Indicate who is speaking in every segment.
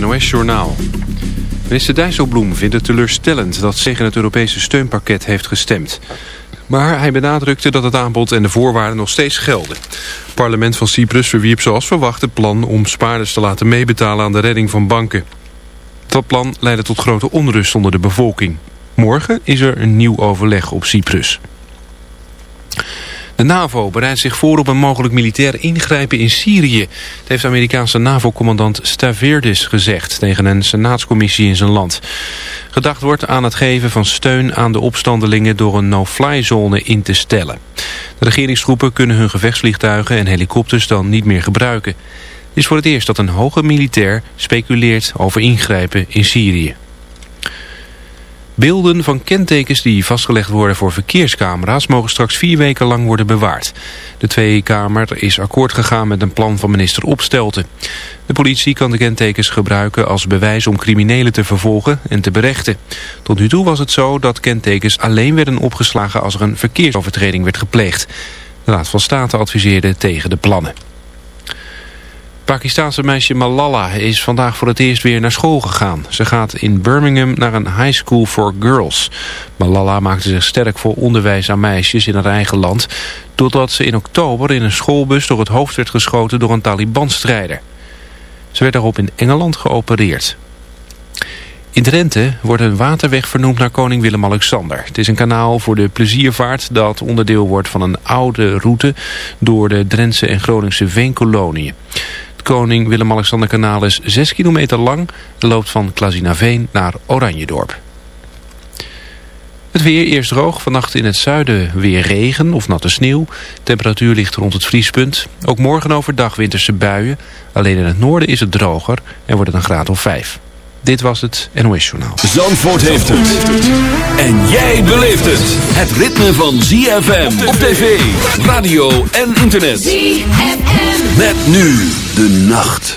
Speaker 1: NOS-journaal. Minister Dijsselbloem vindt het teleurstellend dat tegen het Europese steunpakket heeft gestemd. Maar hij benadrukte dat het aanbod en de voorwaarden nog steeds gelden. Het parlement van Cyprus verwierp zoals verwacht het plan om spaarders te laten meebetalen aan de redding van banken. Dat plan leidde tot grote onrust onder de bevolking. Morgen is er een nieuw overleg op Cyprus. De NAVO bereidt zich voor op een mogelijk militair ingrijpen in Syrië. Dat heeft Amerikaanse NAVO-commandant Stavridis gezegd tegen een senaatscommissie in zijn land. Gedacht wordt aan het geven van steun aan de opstandelingen door een no-fly zone in te stellen. De regeringstroepen kunnen hun gevechtsvliegtuigen en helikopters dan niet meer gebruiken. Het is voor het eerst dat een hoge militair speculeert over ingrijpen in Syrië. Beelden van kentekens die vastgelegd worden voor verkeerscamera's mogen straks vier weken lang worden bewaard. De Tweede Kamer is akkoord gegaan met een plan van minister Opstelten. De politie kan de kentekens gebruiken als bewijs om criminelen te vervolgen en te berechten. Tot nu toe was het zo dat kentekens alleen werden opgeslagen als er een verkeersovertreding werd gepleegd. De Raad van State adviseerde tegen de plannen. Pakistaanse meisje Malala is vandaag voor het eerst weer naar school gegaan. Ze gaat in Birmingham naar een high school for girls. Malala maakte zich sterk voor onderwijs aan meisjes in haar eigen land... doordat ze in oktober in een schoolbus door het hoofd werd geschoten door een Taliban-strijder. Ze werd daarop in Engeland geopereerd. In Drenthe wordt een waterweg vernoemd naar koning Willem-Alexander. Het is een kanaal voor de pleziervaart dat onderdeel wordt van een oude route... door de Drentse en Groningse veenkoloniën koning Willem-Alexander-kanaal is 6 kilometer lang. De loopt van Klazinaveen naar Oranjedorp. Het weer eerst droog, vannacht in het zuiden weer regen of natte sneeuw. Temperatuur ligt rond het vriespunt. Ook morgen overdag winterse buien. Alleen in het noorden is het droger en wordt het een graad of 5. Dit was het NOS Journaal.
Speaker 2: Zandvoort heeft het. En jij beleeft het. Het ritme van ZFM op tv, radio en internet. ZFM. Met nu de nacht.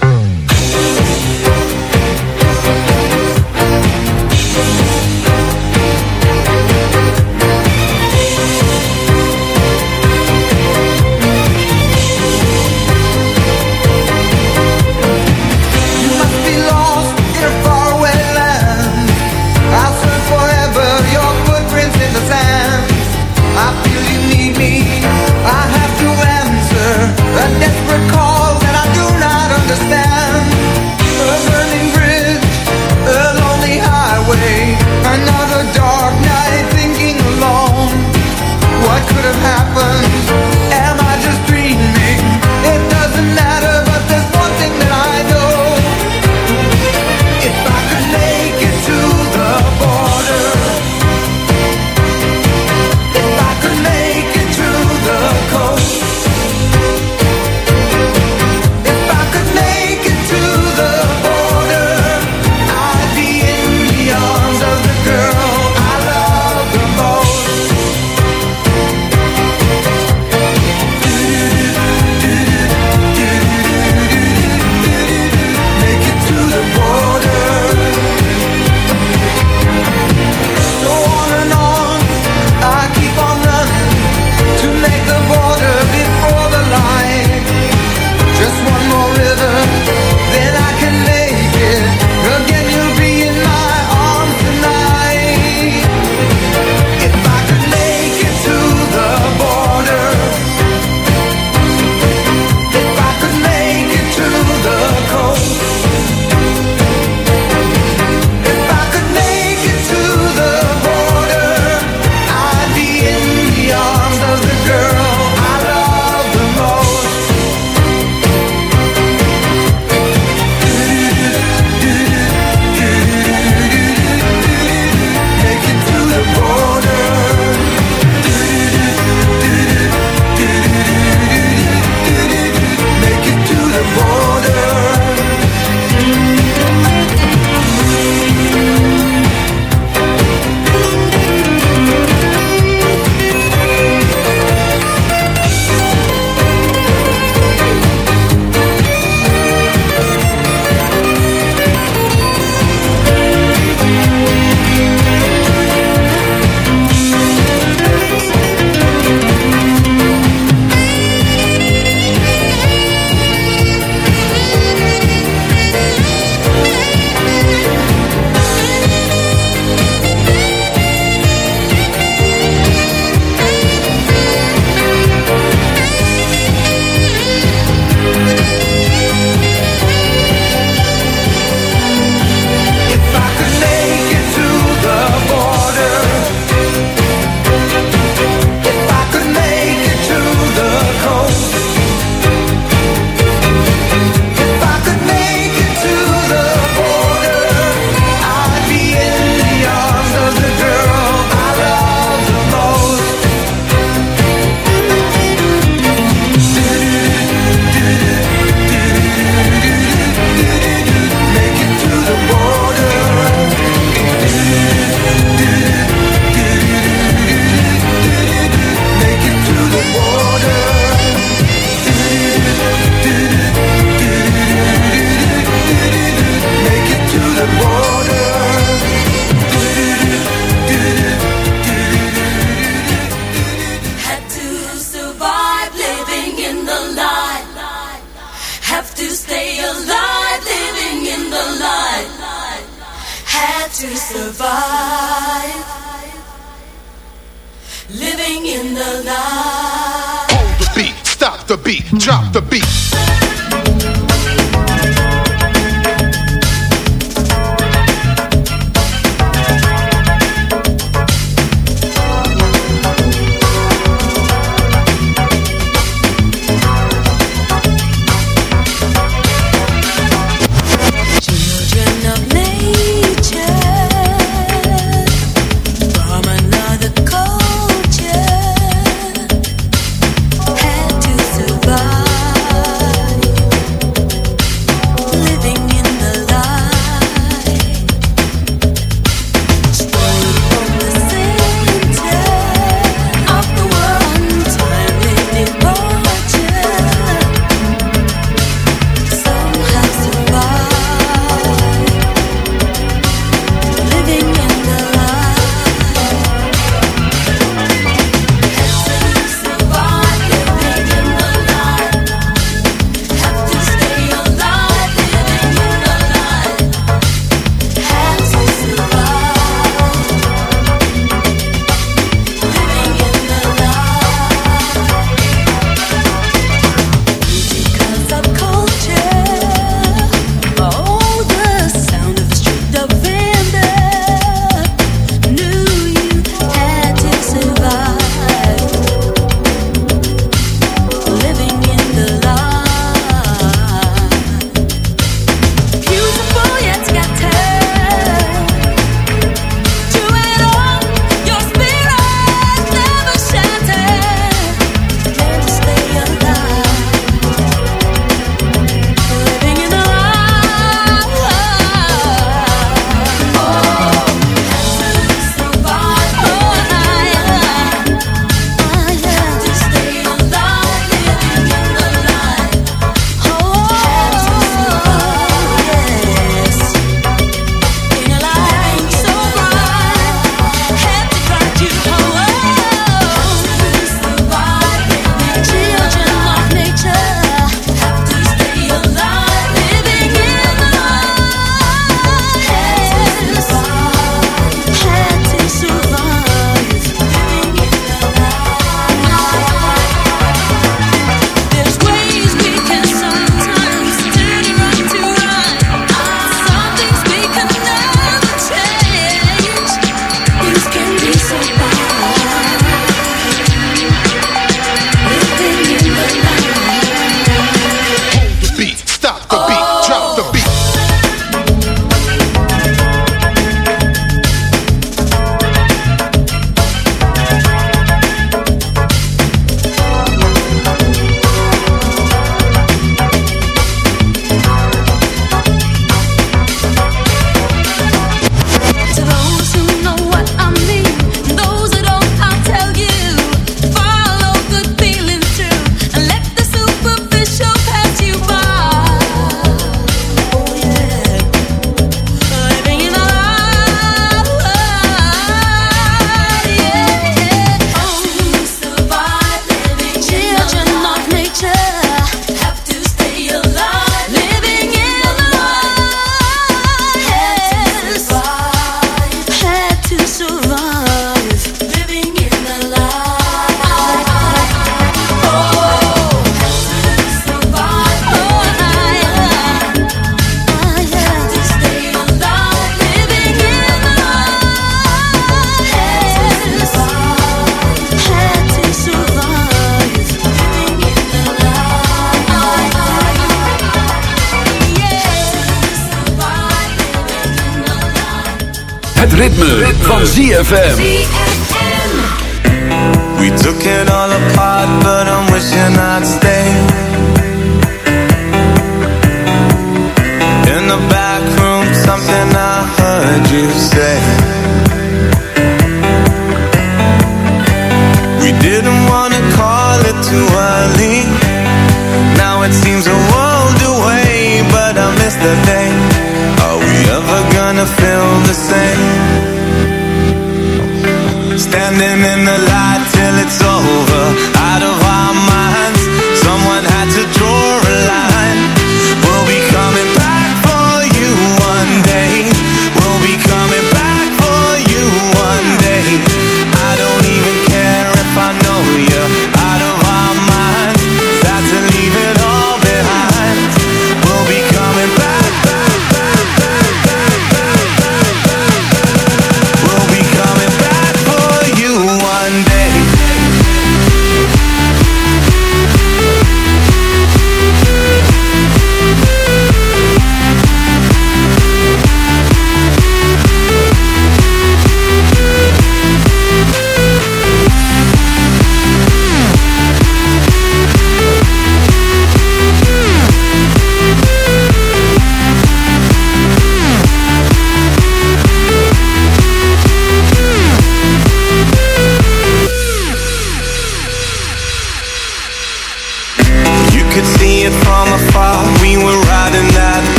Speaker 3: have happened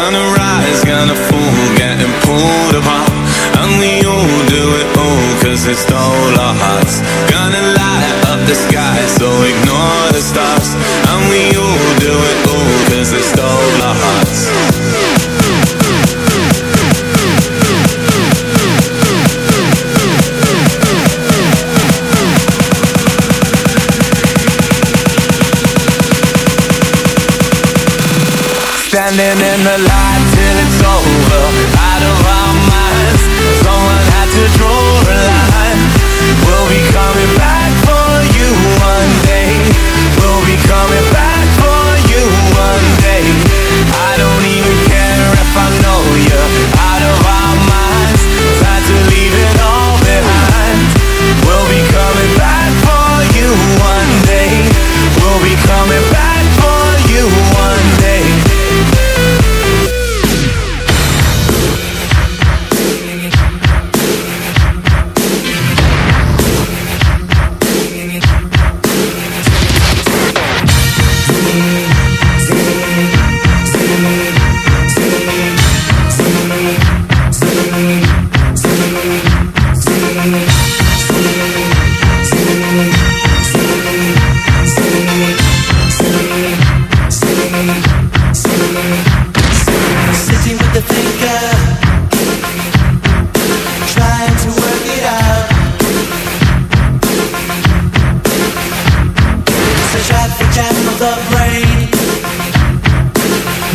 Speaker 3: Gonna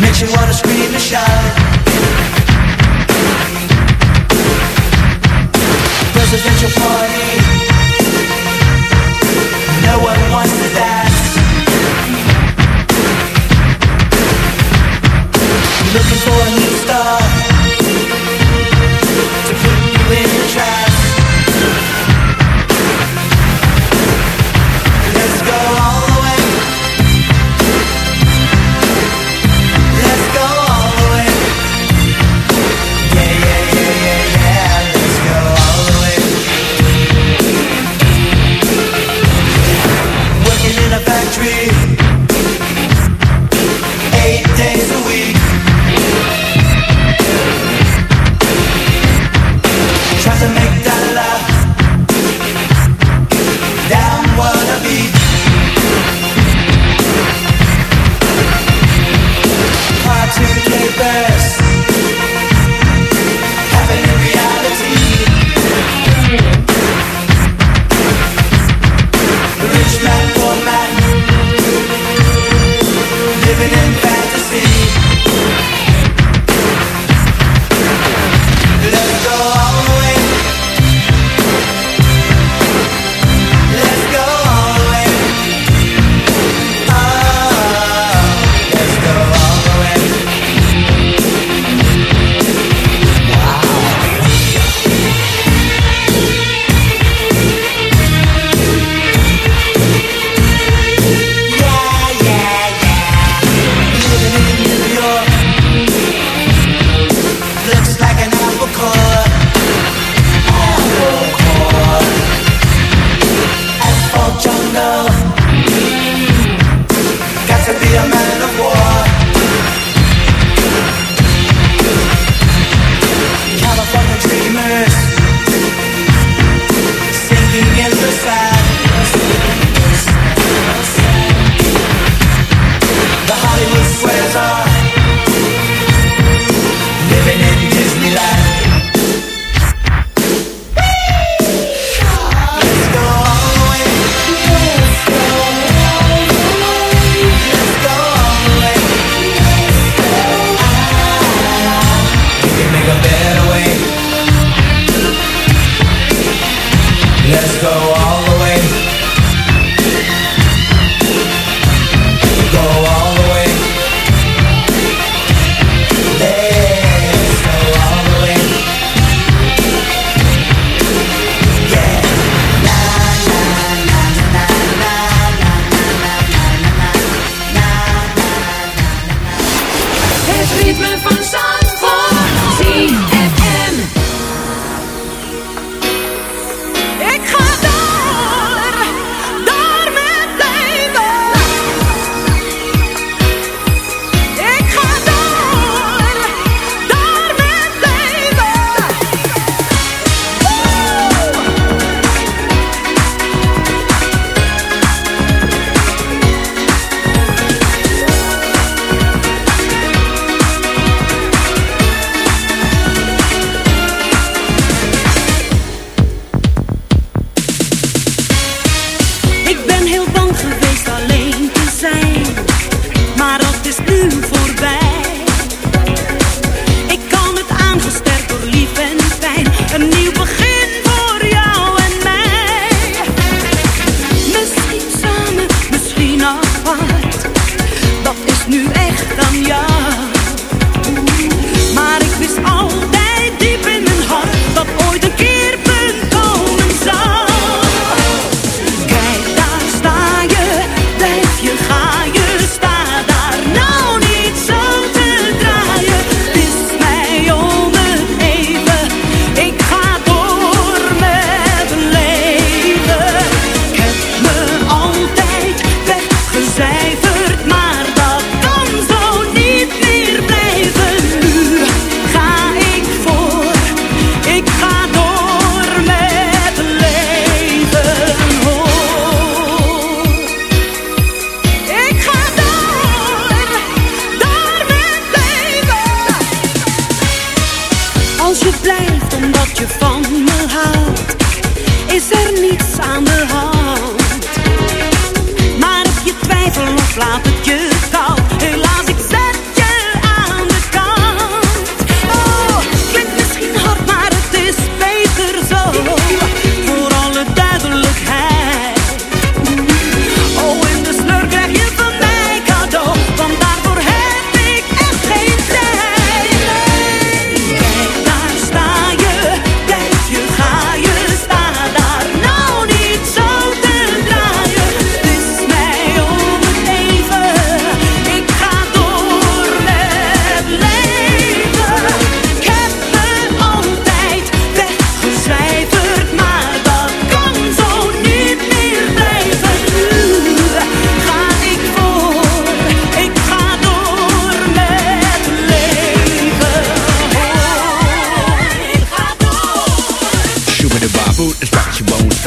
Speaker 4: makes you wanna scream and shout. Presidential party,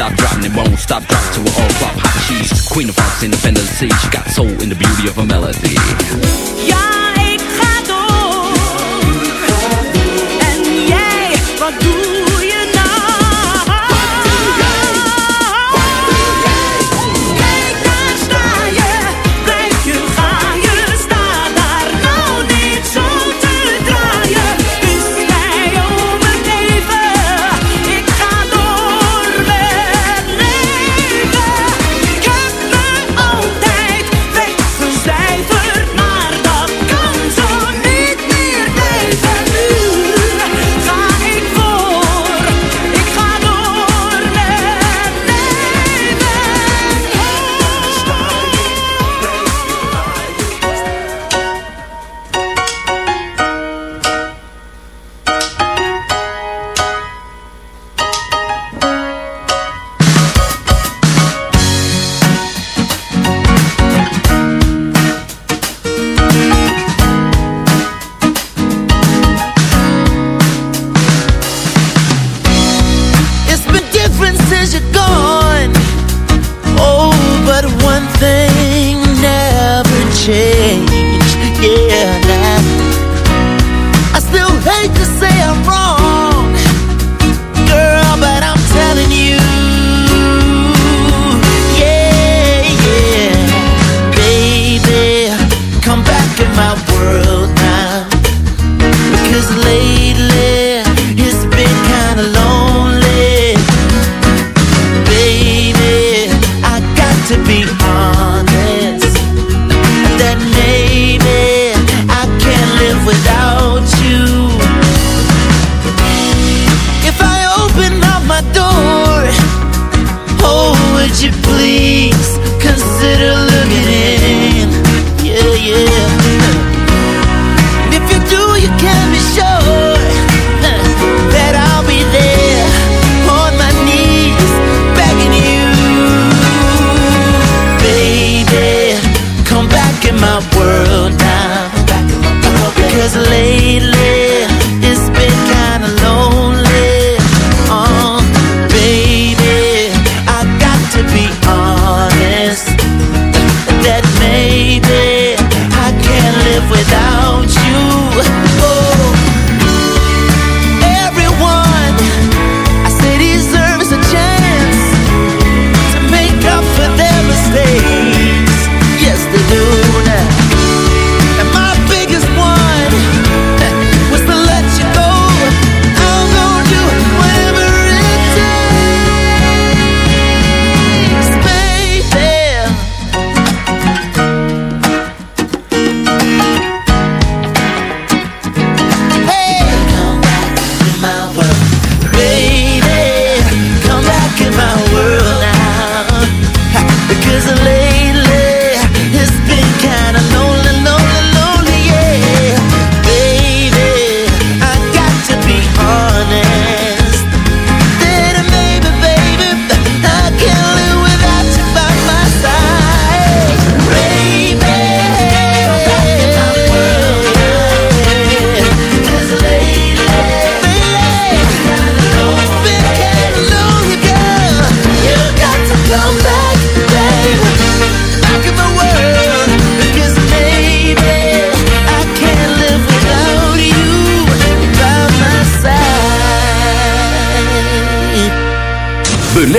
Speaker 4: stop dropping, it won't stop dropping till we're all flop. Hot cheese, queen of hearts, independent sea. She got soul in the beauty of her melody. Yeah. world now. Because lately it's been kinda lonely. Baby, I got to be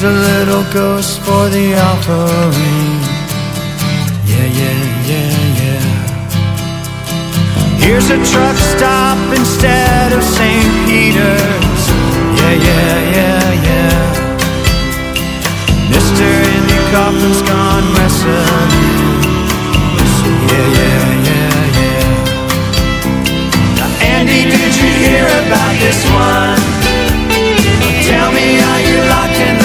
Speaker 3: Here's a little ghost for the offering. Yeah, yeah, yeah, yeah. Here's a truck stop instead of St. Peter's. Yeah, yeah, yeah, yeah. Mister Andy Kaufman's gone wrestling. Yeah, yeah, yeah, yeah. Now, Andy, did you hear about this one? Tell me are you locked in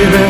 Speaker 5: give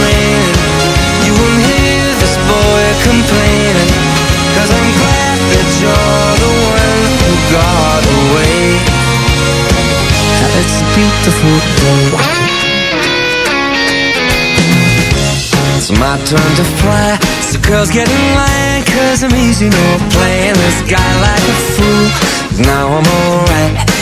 Speaker 5: raining, you won't hear this boy I'm glad that you're the one who got away. It's a beautiful day. It's my turn to fly. So girls get in I'm easy, no playing this guy like a fool. Now I'm alright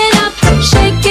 Speaker 3: up, shaking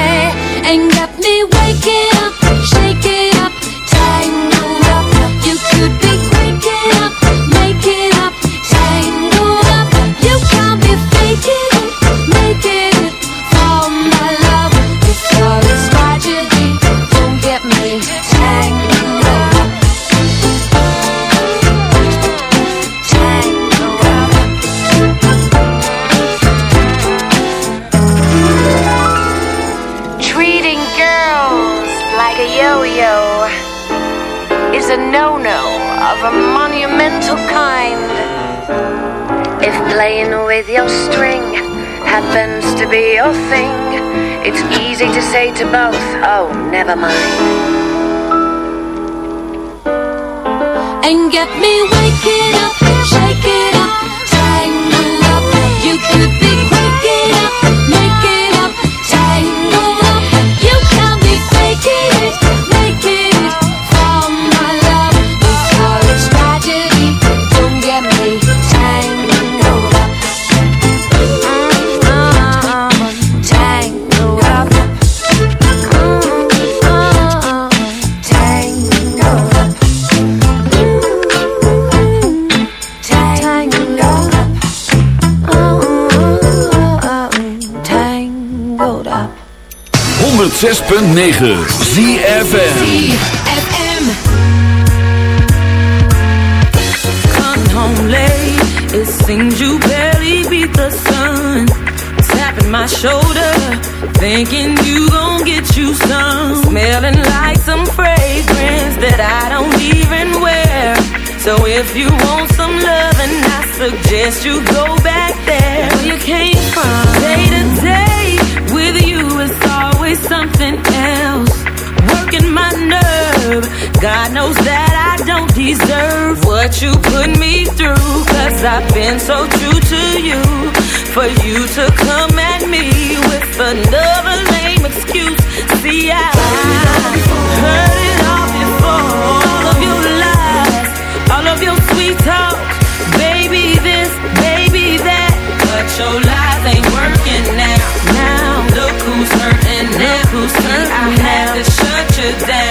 Speaker 3: and get me waking up, shaking up,
Speaker 2: 106.9 ZFM.
Speaker 6: ZFM.
Speaker 7: Coming home late, it seems you barely beat the sun. Tapping my shoulder, thinking you gon' get you some. Smelling like some fragrance that I don't even wear. So if you want some loving, I suggest you go back God knows that I don't deserve what you put me through. Cause I've been so true to you. For you to come at me with another lame excuse. See, I heard it all before. All of your lies, all of your sweet talk. Baby this, baby that. But your lies ain't working now. Now, look who's hurting now. Look who's hurting I had to shut you down.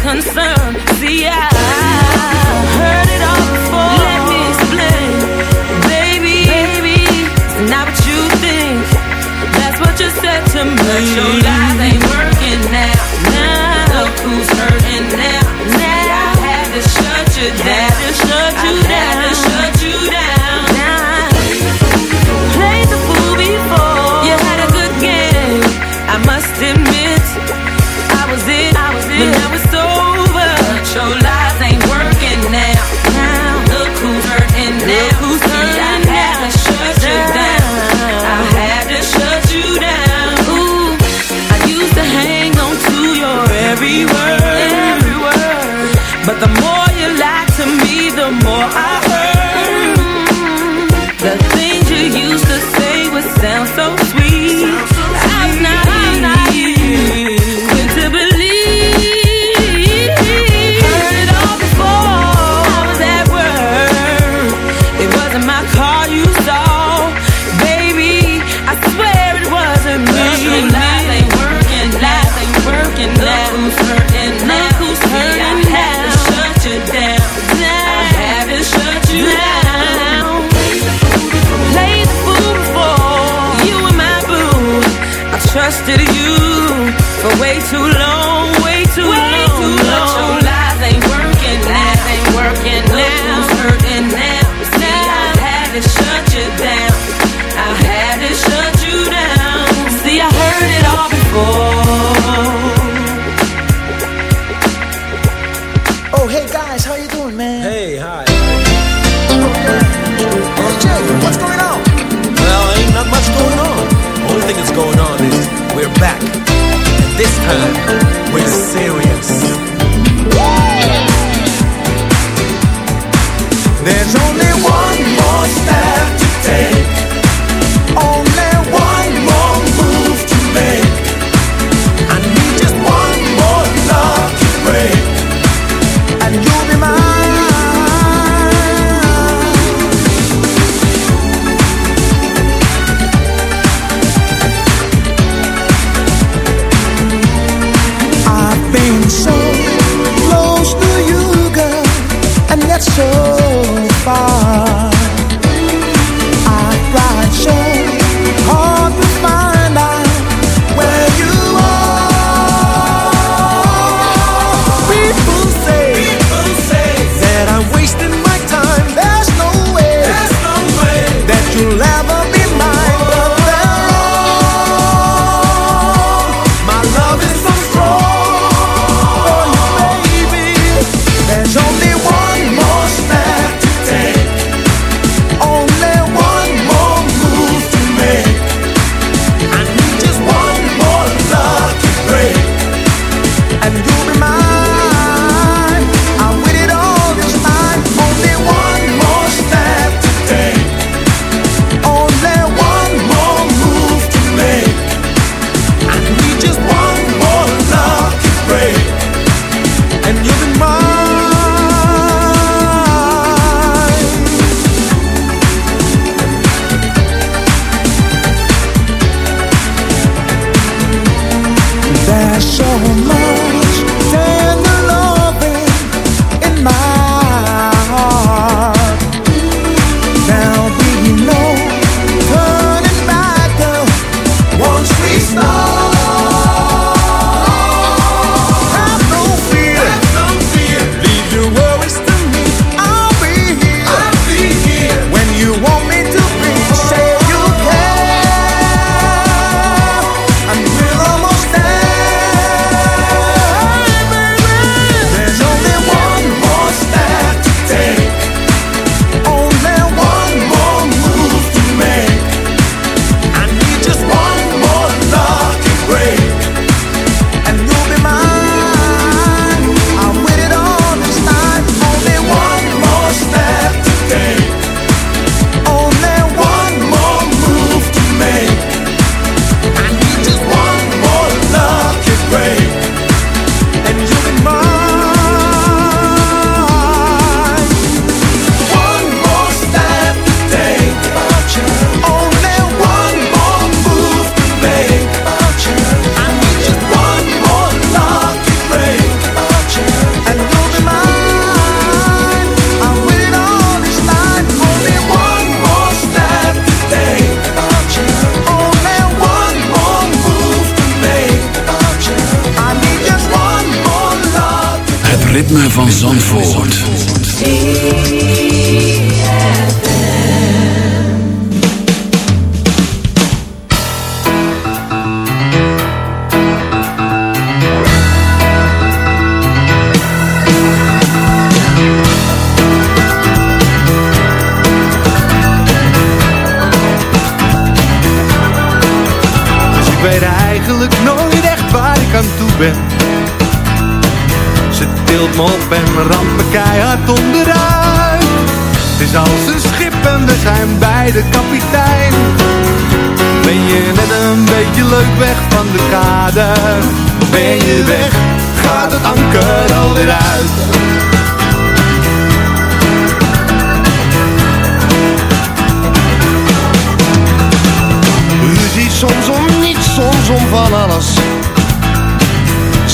Speaker 7: concerned. See, I heard it all before. Let me explain, baby, baby, it's not what you think. That's what you said to me. But your lies ain't working now. Now look who's hurting now. Now I had to shut you down. Had to shut you I. Had to shut you down.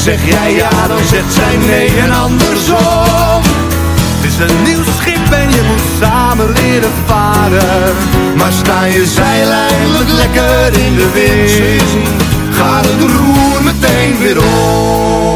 Speaker 8: Zeg jij ja, dan zegt zij nee en andersom. Het is een nieuw schip en je moet samen leren varen. Maar sta je zeil eindelijk lekker in de wind, gaat het roer meteen weer om.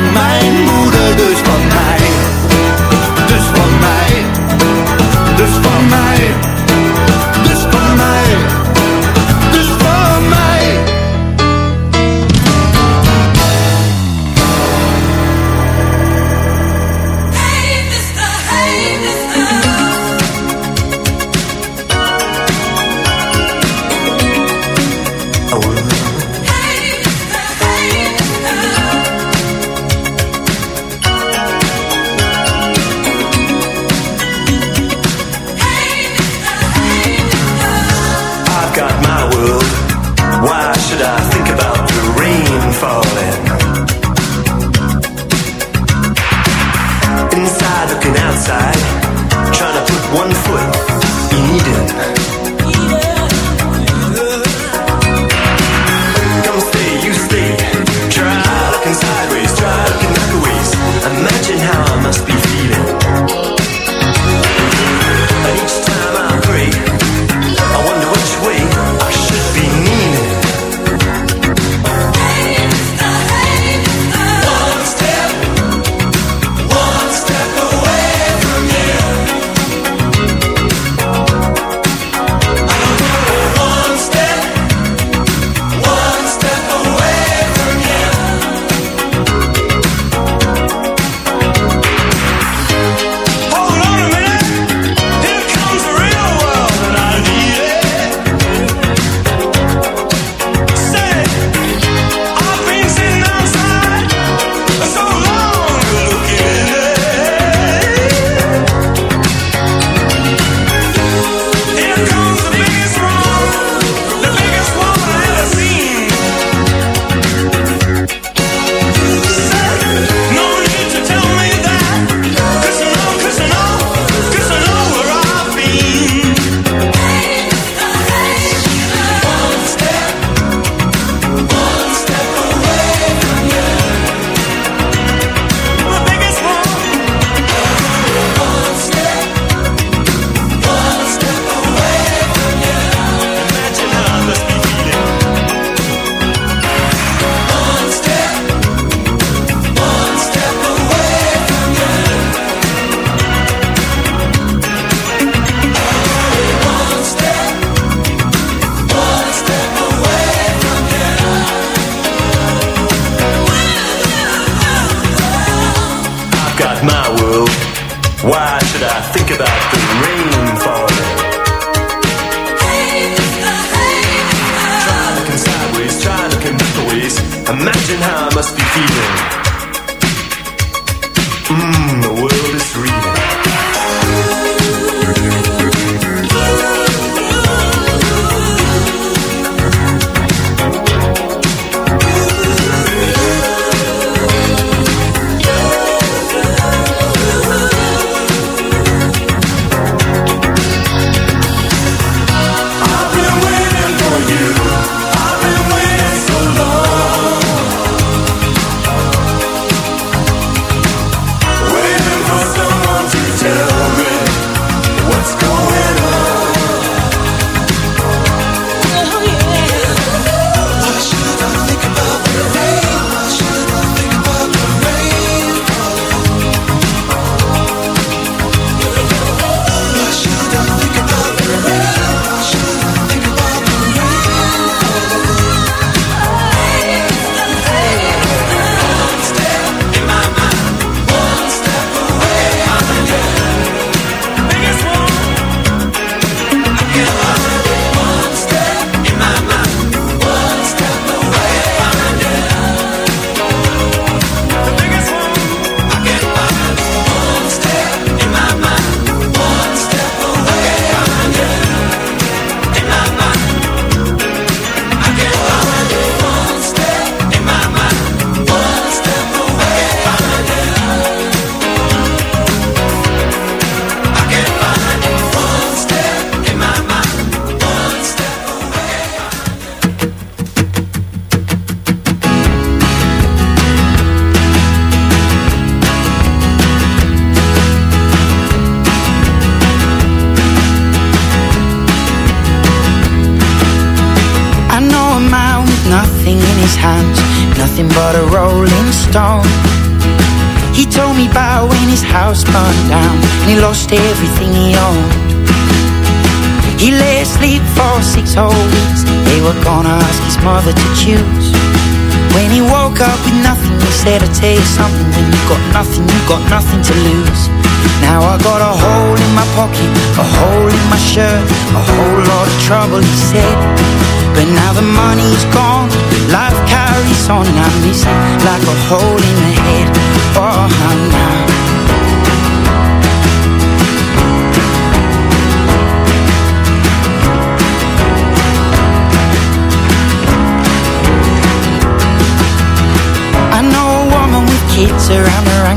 Speaker 8: moeder, van